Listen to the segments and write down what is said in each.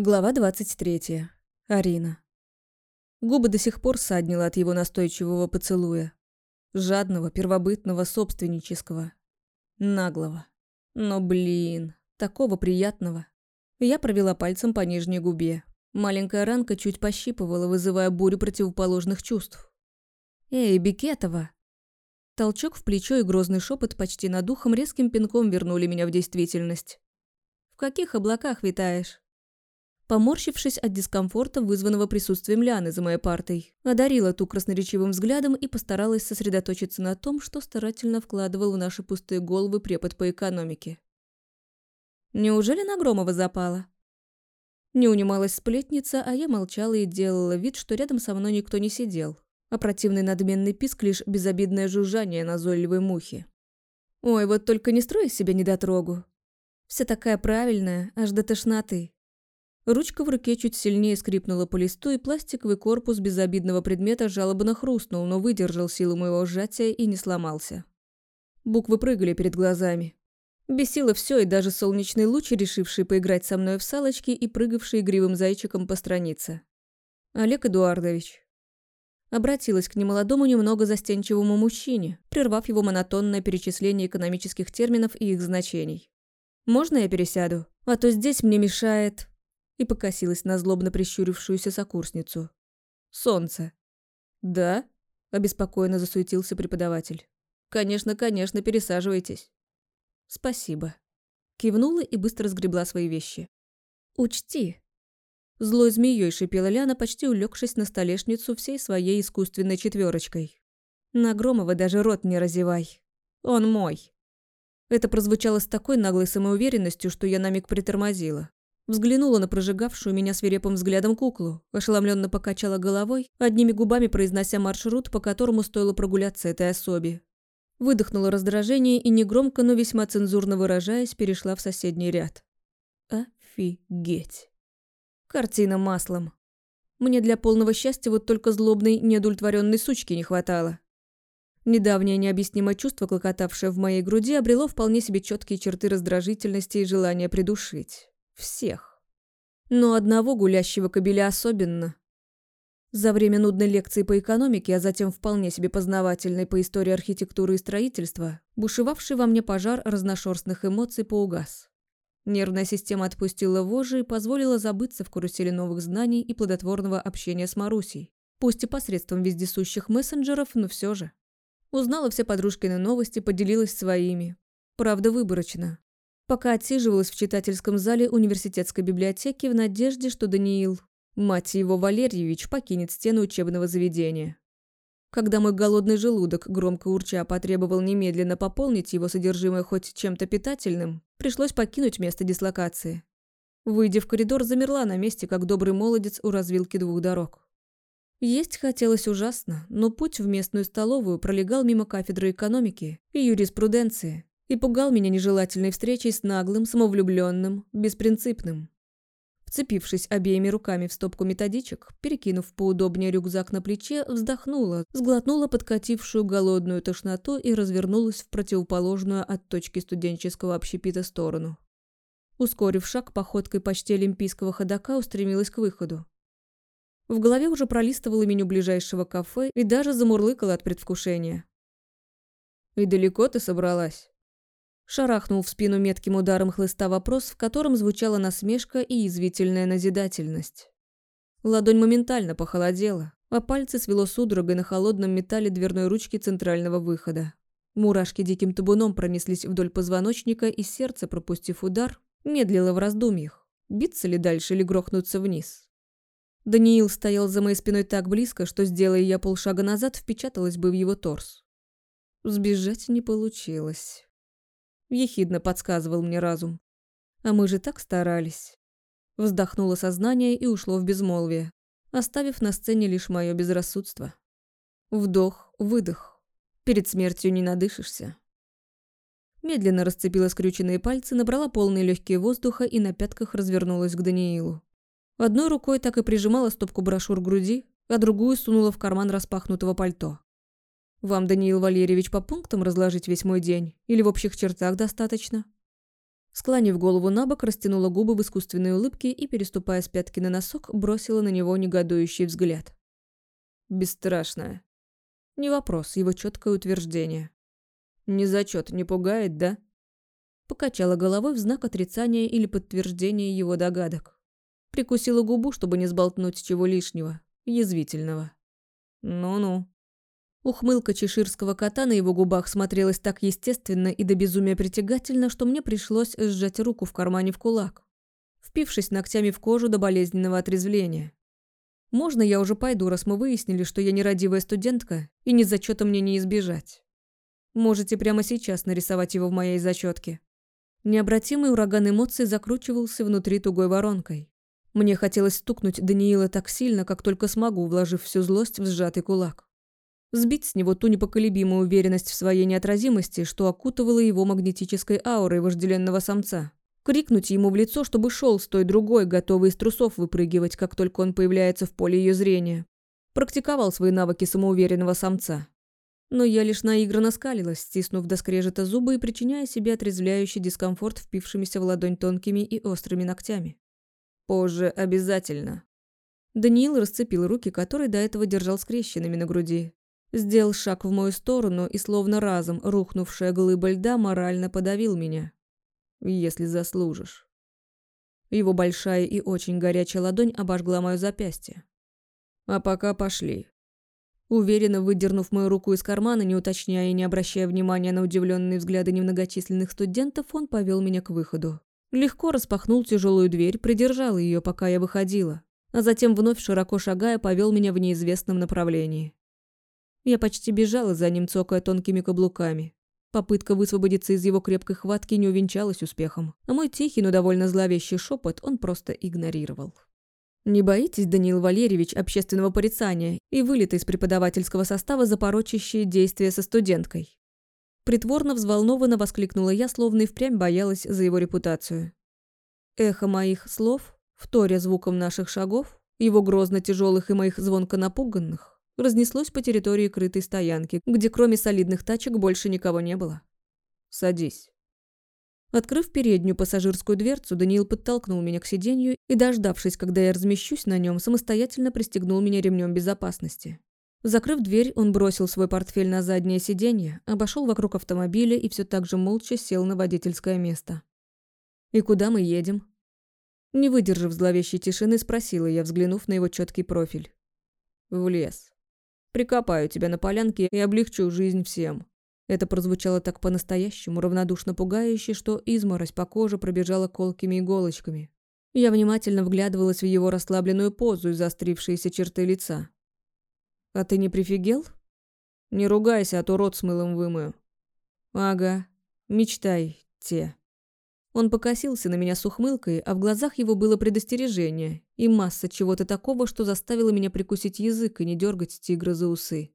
Глава 23. Арина. Губы до сих пор саднила от его настойчивого поцелуя. Жадного, первобытного, собственнического. Наглого. Но, блин, такого приятного. Я провела пальцем по нижней губе. Маленькая ранка чуть пощипывала, вызывая бурю противоположных чувств. «Эй, Бекетова!» Толчок в плечо и грозный шепот почти над духом резким пинком вернули меня в действительность. «В каких облаках витаешь?» Поморщившись от дискомфорта, вызванного присутствием Ляны за моей партой, одарила ту красноречивым взглядом и постаралась сосредоточиться на том, что старательно вкладывал в наши пустые головы препод по экономике. «Неужели на Громова запала?» Не унималась сплетница, а я молчала и делала вид, что рядом со мной никто не сидел, а противный надменный писк лишь безобидное жужжание назойливой мухи. «Ой, вот только не строй из себя недотрогу. Вся такая правильная, аж до тошноты». Ручка в руке чуть сильнее скрипнула по листу, и пластиковый корпус безобидного предмета жалобно хрустнул, но выдержал силу моего сжатия и не сломался. Буквы прыгали перед глазами. Бесило все, и даже солнечный луч, решивший поиграть со мной в салочки и прыгавший игривым зайчиком по странице. Олег Эдуардович. Обратилась к немолодому, немного застенчивому мужчине, прервав его монотонное перечисление экономических терминов и их значений. «Можно я пересяду? А то здесь мне мешает...» и покосилась на злобно прищурившуюся сокурсницу. «Солнце». «Да?» – обеспокоенно засуетился преподаватель. «Конечно, конечно, пересаживайтесь». «Спасибо». Кивнула и быстро сгребла свои вещи. «Учти». Злой змеей шипела Ляна, почти улегшись на столешницу всей своей искусственной четверочкой. На Громова даже рот не разевай. Он мой. Это прозвучало с такой наглой самоуверенностью, что я на миг притормозила. Взглянула на прожигавшую меня свирепым взглядом куклу, ошеломленно покачала головой, одними губами произнося маршрут, по которому стоило прогуляться этой особе. Выдохнула раздражение и негромко, но весьма цензурно выражаясь, перешла в соседний ряд. Офигеть. Картина маслом. Мне для полного счастья вот только злобной, неудовлетворенной сучки не хватало. Недавнее необъяснимое чувство, клокотавшее в моей груди, обрело вполне себе четкие черты раздражительности и желания придушить. Всех. Но одного гулящего кобеля особенно. За время нудной лекции по экономике, а затем вполне себе познавательной по истории архитектуры и строительства, бушевавший во мне пожар разношерстных эмоций поугас. Нервная система отпустила вожжи и позволила забыться в карусели новых знаний и плодотворного общения с Марусей. Пусть и посредством вездесущих мессенджеров, но все же. Узнала все подружкины новости, поделилась своими. Правда, выборочно пока отсиживалась в читательском зале университетской библиотеки в надежде, что Даниил, мать его Валерьевич, покинет стену учебного заведения. Когда мой голодный желудок, громко урча, потребовал немедленно пополнить его содержимое хоть чем-то питательным, пришлось покинуть место дислокации. Выйдя в коридор, замерла на месте, как добрый молодец у развилки двух дорог. Есть хотелось ужасно, но путь в местную столовую пролегал мимо кафедры экономики и юриспруденции, и пугал меня нежелательной встречей с наглым, самовлюбленным, беспринципным. Вцепившись обеими руками в стопку методичек, перекинув поудобнее рюкзак на плече, вздохнула, сглотнула подкатившую голодную тошноту и развернулась в противоположную от точки студенческого общепита сторону. Ускорив шаг походкой почти олимпийского ходока, устремилась к выходу. В голове уже пролистывала меню ближайшего кафе и даже замурлыкала от предвкушения. «И далеко ты собралась?» Шарахнул в спину метким ударом хлыста вопрос, в котором звучала насмешка и язвительная назидательность. Ладонь моментально похолодела, а пальцы свело судорогой на холодном металле дверной ручки центрального выхода. Мурашки диким табуном пронеслись вдоль позвоночника, и сердце, пропустив удар, медлило в раздумьях, биться ли дальше или грохнуться вниз. Даниил стоял за моей спиной так близко, что, сделая я полшага назад, впечаталась бы в его торс. Сбежать не получилось. Ехидно подсказывал мне разум. А мы же так старались. Вздохнуло сознание и ушло в безмолвие, оставив на сцене лишь мое безрассудство. Вдох, выдох. Перед смертью не надышишься. Медленно расцепила скрюченные пальцы, набрала полные легкие воздуха и на пятках развернулась к Даниилу. Одной рукой так и прижимала стопку брошюр к груди, а другую сунула в карман распахнутого пальто. Вам, Даниил Валерьевич, по пунктам разложить весь мой день? Или в общих чертах достаточно?» Склонив голову на бок, растянула губы в искусственной улыбке и, переступая с пятки на носок, бросила на него негодующий взгляд. «Бесстрашная». Не вопрос, его четкое утверждение. «Не зачет, не пугает, да?» Покачала головой в знак отрицания или подтверждения его догадок. Прикусила губу, чтобы не сболтнуть чего лишнего, язвительного. «Ну-ну». Ухмылка чеширского кота на его губах смотрелась так естественно и до безумия притягательно, что мне пришлось сжать руку в кармане в кулак, впившись ногтями в кожу до болезненного отрезвления. «Можно я уже пойду, раз мы выяснили, что я нерадивая студентка, и ни зачета мне не избежать? Можете прямо сейчас нарисовать его в моей зачетке». Необратимый ураган эмоций закручивался внутри тугой воронкой. Мне хотелось стукнуть Даниила так сильно, как только смогу, вложив всю злость в сжатый кулак. Сбить с него ту непоколебимую уверенность в своей неотразимости, что окутывала его магнетической аурой вожделенного самца. Крикнуть ему в лицо, чтобы шел с той другой, готовый из трусов выпрыгивать, как только он появляется в поле ее зрения. Практиковал свои навыки самоуверенного самца. Но я лишь наигранно скалилась, стиснув до скрежета зубы и причиняя себе отрезвляющий дискомфорт впившимися в ладонь тонкими и острыми ногтями. Позже обязательно. Даниил расцепил руки, которые до этого держал скрещенными на груди. Сделал шаг в мою сторону и, словно разом рухнувшая глыба льда, морально подавил меня. Если заслужишь. Его большая и очень горячая ладонь обожгла мое запястье. А пока пошли. Уверенно выдернув мою руку из кармана, не уточняя и не обращая внимания на удивленные взгляды немногочисленных студентов, он повел меня к выходу. Легко распахнул тяжелую дверь, придержал ее, пока я выходила, а затем вновь широко шагая повел меня в неизвестном направлении. Я почти бежала за ним, цокая тонкими каблуками. Попытка высвободиться из его крепкой хватки не увенчалась успехом, а мой тихий, но довольно зловещий шепот он просто игнорировал. «Не боитесь, Даниил Валерьевич, общественного порицания и вылета из преподавательского состава за порочащие действия со студенткой?» Притворно взволнованно воскликнула я, словно и впрямь боялась за его репутацию. Эхо моих слов, вторя звуком наших шагов, его грозно тяжелых и моих звонко напуганных, разнеслось по территории крытой стоянки, где кроме солидных тачек больше никого не было. «Садись». Открыв переднюю пассажирскую дверцу, Даниил подтолкнул меня к сиденью и, дождавшись, когда я размещусь на нем, самостоятельно пристегнул меня ремнем безопасности. Закрыв дверь, он бросил свой портфель на заднее сиденье, обошел вокруг автомобиля и все так же молча сел на водительское место. «И куда мы едем?» Не выдержав зловещей тишины, спросила я, взглянув на его четкий профиль. «В лес. Прикопаю тебя на полянке и облегчу жизнь всем». Это прозвучало так по-настоящему, равнодушно пугающе, что изморозь по коже пробежала колкими иголочками. Я внимательно вглядывалась в его расслабленную позу и заострившиеся черты лица. А ты не прифигел? Не ругайся, а то рот с мылом вымою. Ага, мечтай, те. Он покосился на меня с ухмылкой, а в глазах его было предостережение и масса чего-то такого, что заставило меня прикусить язык и не дергать тигра за усы.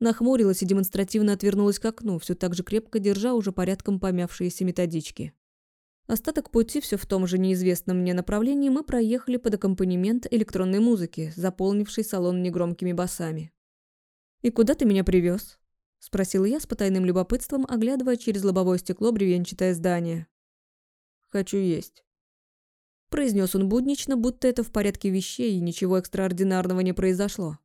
Нахмурилась и демонстративно отвернулась к окну, все так же крепко держа уже порядком помявшиеся методички. Остаток пути все в том же неизвестном мне направлении мы проехали под аккомпанемент электронной музыки, заполнившей салон негромкими басами. «И куда ты меня привез? спросил я с потайным любопытством, оглядывая через лобовое стекло бревенчатое здание. «Хочу есть», – произнес он буднично, будто это в порядке вещей и ничего экстраординарного не произошло.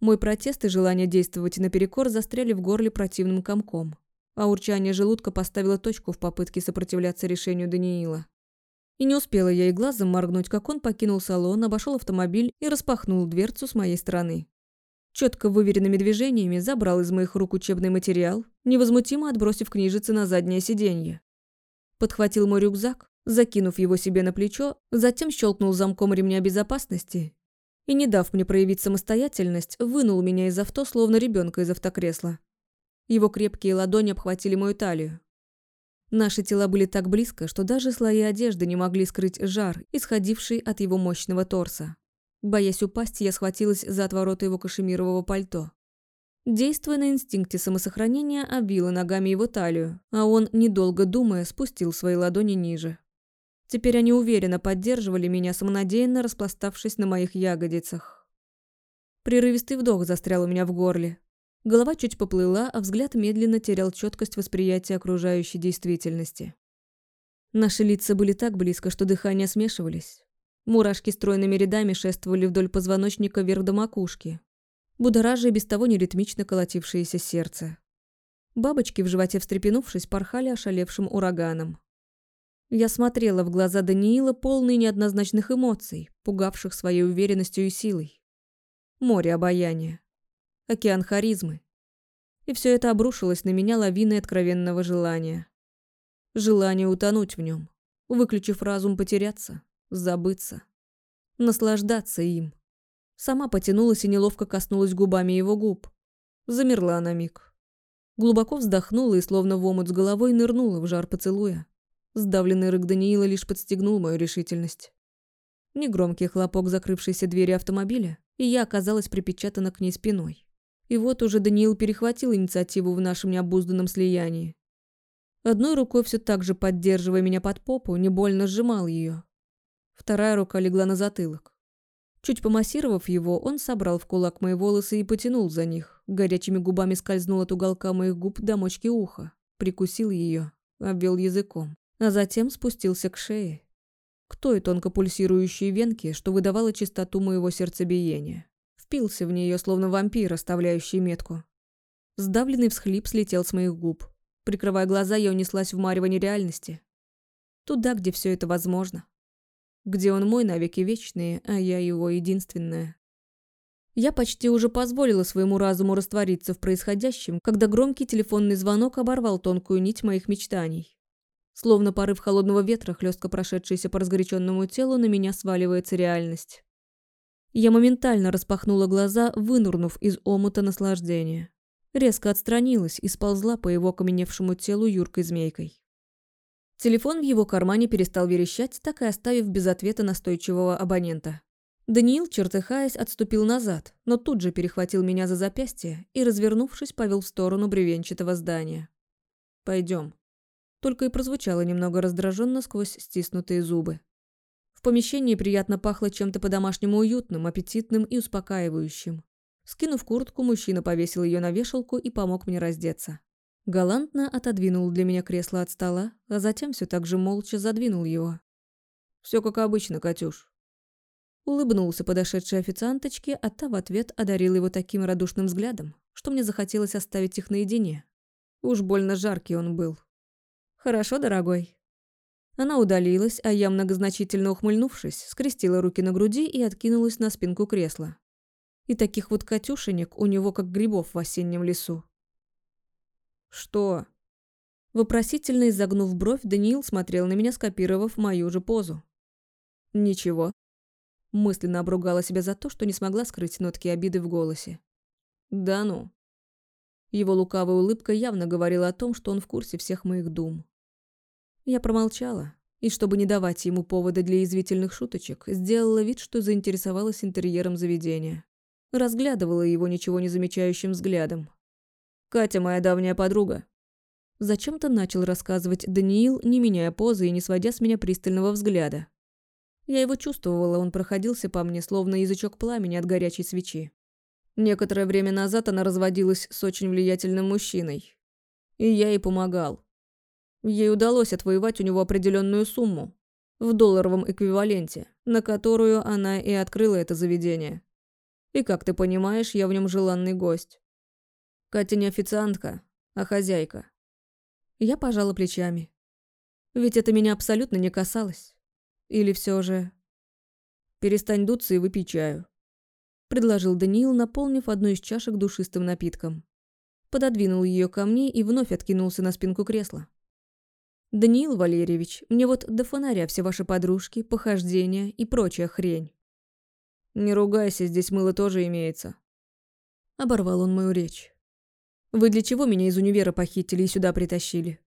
Мой протест и желание действовать наперекор застряли в горле противным комком, а урчание желудка поставило точку в попытке сопротивляться решению Даниила. И не успела я и глазом моргнуть, как он покинул салон, обошел автомобиль и распахнул дверцу с моей стороны четко выверенными движениями забрал из моих рук учебный материал, невозмутимо отбросив книжицы на заднее сиденье. Подхватил мой рюкзак, закинув его себе на плечо, затем щелкнул замком ремня безопасности и, не дав мне проявить самостоятельность, вынул меня из авто, словно ребенка из автокресла. Его крепкие ладони обхватили мою талию. Наши тела были так близко, что даже слои одежды не могли скрыть жар, исходивший от его мощного торса. Боясь упасть, я схватилась за отвороты его кашемирового пальто. Действуя на инстинкте самосохранения, обвила ногами его талию, а он, недолго думая, спустил свои ладони ниже. Теперь они уверенно поддерживали меня, самонадеянно распластавшись на моих ягодицах. Прерывистый вдох застрял у меня в горле. Голова чуть поплыла, а взгляд медленно терял четкость восприятия окружающей действительности. Наши лица были так близко, что дыхания смешивались. Мурашки стройными рядами шествовали вдоль позвоночника вверх до макушки, будоража и без того неритмично колотившееся сердце. Бабочки в животе встрепенувшись, порхали ошалевшим ураганом. Я смотрела в глаза Даниила, полные неоднозначных эмоций, пугавших своей уверенностью и силой. Море обаяния. Океан харизмы. И все это обрушилось на меня лавиной откровенного желания. Желание утонуть в нем, выключив разум потеряться, забыться, наслаждаться им. Сама потянулась и неловко коснулась губами его губ. Замерла на миг. Глубоко вздохнула и, словно в омут с головой, нырнула в жар поцелуя. Сдавленный рык Даниила лишь подстегнул мою решительность. Негромкий хлопок закрывшейся двери автомобиля, и я оказалась припечатана к ней спиной. И вот уже Даниил перехватил инициативу в нашем необузданном слиянии. Одной рукой все так же поддерживая меня под попу, не больно сжимал ее. Вторая рука легла на затылок. Чуть помассировав его, он собрал в кулак мои волосы и потянул за них. Горячими губами скользнул от уголка моих губ до мочки уха. Прикусил ее, обвел языком. А затем спустился к шее. К той тонко пульсирующей венке, что выдавала чистоту моего сердцебиения. Впился в нее, словно вампир, оставляющий метку. Сдавленный всхлип слетел с моих губ. Прикрывая глаза, я унеслась в марево нереальности. Туда, где все это возможно где он мой навеки вечные, а я его единственная. Я почти уже позволила своему разуму раствориться в происходящем, когда громкий телефонный звонок оборвал тонкую нить моих мечтаний. Словно порыв холодного ветра, хлестко прошедшийся по разгоряченному телу, на меня сваливается реальность. Я моментально распахнула глаза, вынурнув из омута наслаждения. Резко отстранилась и сползла по его окаменевшему телу юркой змейкой. Телефон в его кармане перестал верещать, так и оставив без ответа настойчивого абонента. Даниил, чертыхаясь, отступил назад, но тут же перехватил меня за запястье и, развернувшись, повел в сторону бревенчатого здания. «Пойдем». Только и прозвучало немного раздраженно сквозь стиснутые зубы. В помещении приятно пахло чем-то по-домашнему уютным, аппетитным и успокаивающим. Скинув куртку, мужчина повесил ее на вешалку и помог мне раздеться. Галантно отодвинул для меня кресло от стола, а затем все так же молча задвинул его. Все как обычно, Катюш». Улыбнулся подошедшей официанточке, а та в ответ одарил его таким радушным взглядом, что мне захотелось оставить их наедине. Уж больно жаркий он был. «Хорошо, дорогой». Она удалилась, а я, многозначительно ухмыльнувшись, скрестила руки на груди и откинулась на спинку кресла. И таких вот Катюшенек у него как грибов в осеннем лесу. «Что?» Вопросительно изогнув бровь, Даниил смотрел на меня, скопировав мою же позу. «Ничего». Мысленно обругала себя за то, что не смогла скрыть нотки обиды в голосе. «Да ну». Его лукавая улыбка явно говорила о том, что он в курсе всех моих дум. Я промолчала, и чтобы не давать ему повода для язвительных шуточек, сделала вид, что заинтересовалась интерьером заведения. Разглядывала его ничего не замечающим взглядом, Катя моя давняя подруга». Зачем-то начал рассказывать Даниил, не меняя позы и не сводя с меня пристального взгляда. Я его чувствовала, он проходился по мне, словно язычок пламени от горячей свечи. Некоторое время назад она разводилась с очень влиятельным мужчиной. И я ей помогал. Ей удалось отвоевать у него определенную сумму в долларовом эквиваленте, на которую она и открыла это заведение. И, как ты понимаешь, я в нем желанный гость. Катя не официантка, а хозяйка. Я пожала плечами. Ведь это меня абсолютно не касалось. Или все же... Перестань дуться и выпей чаю. Предложил Даниил, наполнив одну из чашек душистым напитком. Пододвинул ее ко мне и вновь откинулся на спинку кресла. «Даниил Валерьевич, мне вот до фонаря все ваши подружки, похождения и прочая хрень». «Не ругайся, здесь мыло тоже имеется». Оборвал он мою речь. Вы для чего меня из универа похитили и сюда притащили?»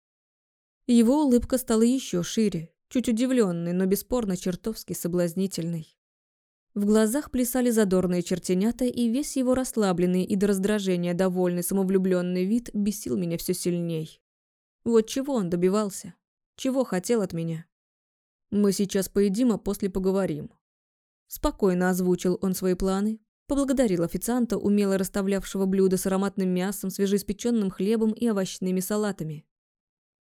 Его улыбка стала еще шире, чуть удивленной, но бесспорно чертовски соблазнительной. В глазах плясали задорные чертенята, и весь его расслабленный и до раздражения довольный самовлюбленный вид бесил меня все сильней. Вот чего он добивался? Чего хотел от меня? «Мы сейчас поедим, а после поговорим». Спокойно озвучил он свои планы, Поблагодарил официанта, умело расставлявшего блюда с ароматным мясом, свежеиспеченным хлебом и овощными салатами.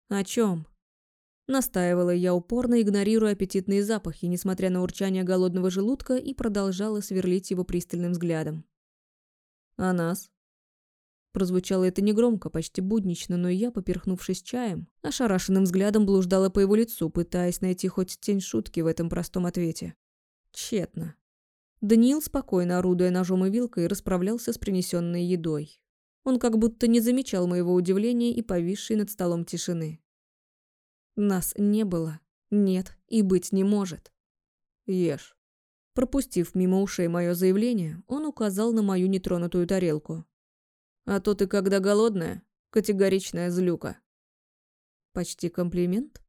«О чем? Настаивала я упорно, игнорируя аппетитные запахи, несмотря на урчание голодного желудка, и продолжала сверлить его пристальным взглядом. «А нас?» Прозвучало это негромко, почти буднично, но я, поперхнувшись чаем, ошарашенным взглядом блуждала по его лицу, пытаясь найти хоть тень шутки в этом простом ответе. Тщетно. Даниил, спокойно орудуя ножом и вилкой, расправлялся с принесенной едой. Он как будто не замечал моего удивления и повисшей над столом тишины. Нас не было, нет и быть не может. Ешь. Пропустив мимо ушей мое заявление, он указал на мою нетронутую тарелку. А то ты, когда голодная, категоричная злюка. Почти комплимент?